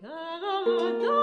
Carolina.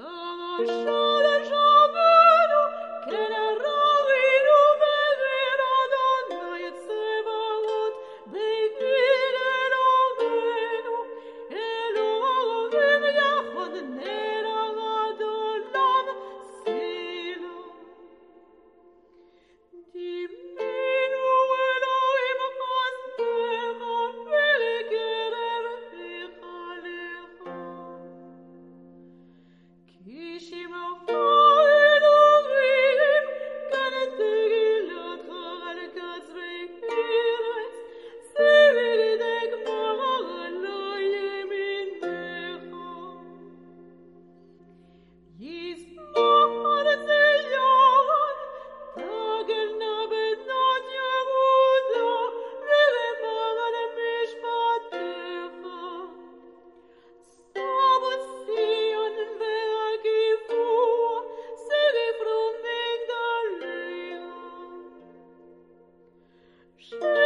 Kasha. Adiós.